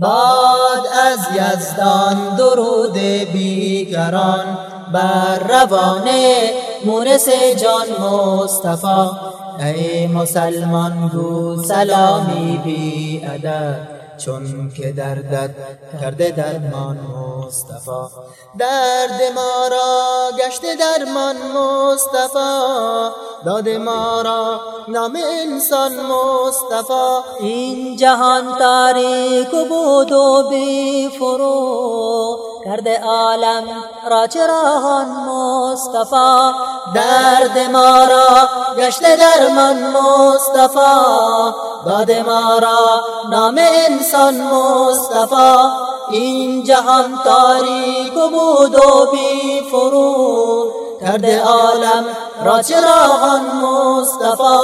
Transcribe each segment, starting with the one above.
باد از یزدان درود بیکران بر روان مورس جان مصطفی. ای مسلمان گو سلامی بی ادب چون که دردت کرده درمان مصطفی. درد ما را گشته درمان مصطفی. داد ما را نام انسان مصطفی. این جهان تاریک بود و بی فرو. کرده عالم را چراغان مصطفی؟ درد ما را گشته درمان مصطفی. داد ما را نام انسان مصطفی. این جهان تاریک بود و بی فرو. کرده عالم را چراغان مصطفی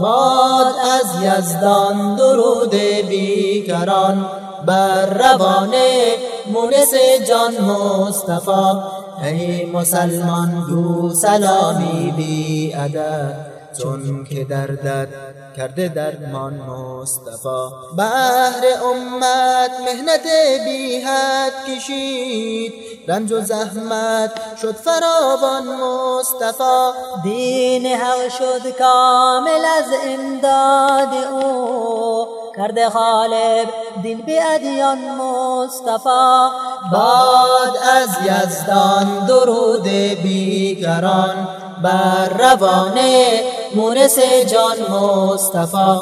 باد از یزدان درود بیکران. بر روان مونس جان مصطفی ای مسلمان گو سلامی بی ادب چون که دردت کرده درمان مصطفی. بهر امت مهنت بی حد کشید رنج و زحمت شد فراوان مصطفی. دین حق شد کامل از امداد او. کرده غالب دین به ادیان مصطفی. باد از یزدان درود بیکران بر روان مورس جان مصطفی.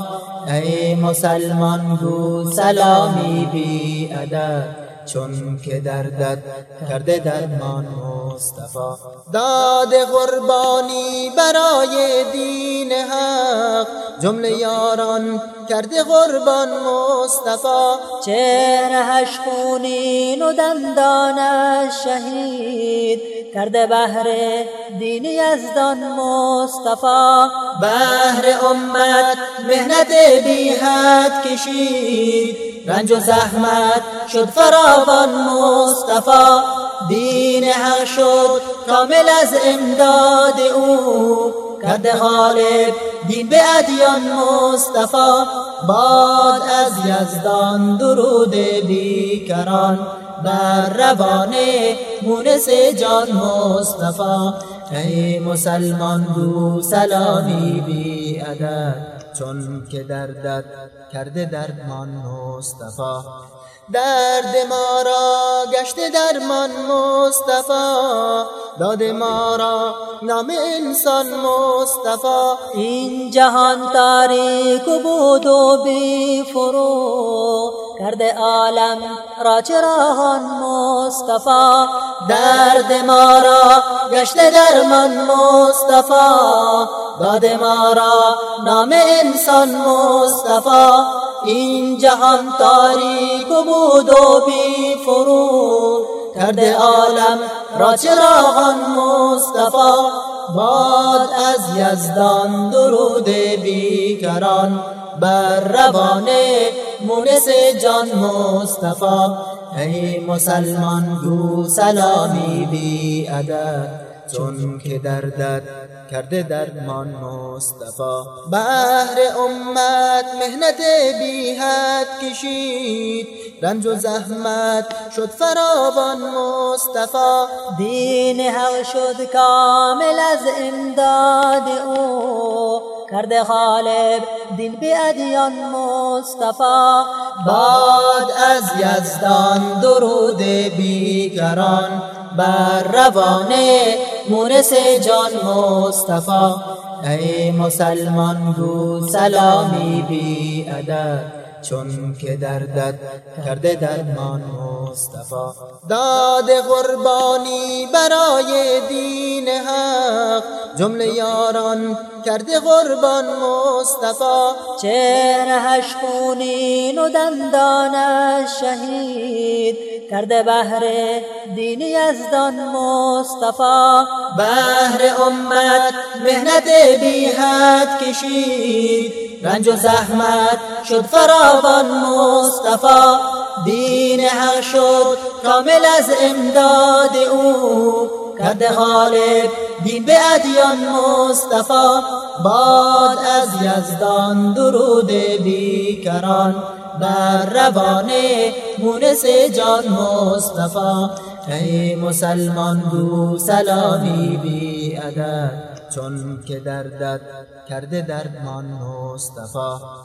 ای مسلمان گو سلامی بی ادب چون که دردت کرده درمان مصطفی. داد قربانی برای دین حق. جمله یاران کرده قربان مصطفی. چهرهش خونین و دندانش شهید. کرده بهر دین یزدان مصطفی. بهر امت مهنت بی حد کشید. رنج و زحمت شد فراوان مصطفی. دین حق شد کامل از امداد او. کرده غالب دین به ادیان مصطفی باد از یزدان درود بیکران. بر روان مونس جان مصطفی ای مسلمان گو سلامی بی ادب. چون که دردت کرده درمان مصطفی درد ما را گشته درمان مصطفی. داد ما را نام انسان مصطفی. این جهان تاریک بود و بی فرو. کرده عالم را چراغان مصطفی. درد ما را گشته درمان مصطفی. داد ما را نام انسان مصطفی. این جهان تاریک بود و بی فرو. کرده عالم را چراغان مصطفی باد از یزدان درود بیکران. بر روان مونس جان مصطفی ای مسلمان گو سلامی بی ادب چون که دردت کرده درمان مصطفی. بهر امت مهنت بی حد کشید رنج و زحمت شد فراوان مصطفی. دین حق شد کامل از امداد او. کرده غالب دین به ادیان مصطفی. باد از یزدان درود بیکران بر روان مورس جان مصطفی ای مسلمان گو سلامی بی ادب چون که دردت کرده درمان مصطفی. داد قربانی برای دین حق جمله یاران کرده قربان مصطفی. چهرهش خونین و دندانش شهید کرده بهر دین یزدان مصطفی. بهر امت مهنت بی حد کشید. رنج و زحمت شد فراوان مصطفی. دین حق شد کامل از امداد او. کرده غالب دین به ادیان مصطفی. باد از یزدان درود بیکران. بر روان مونس جان مصطفی. ای مسلمان گو سلامی بی عدد چون که دردت کرده دردمان مصطفی.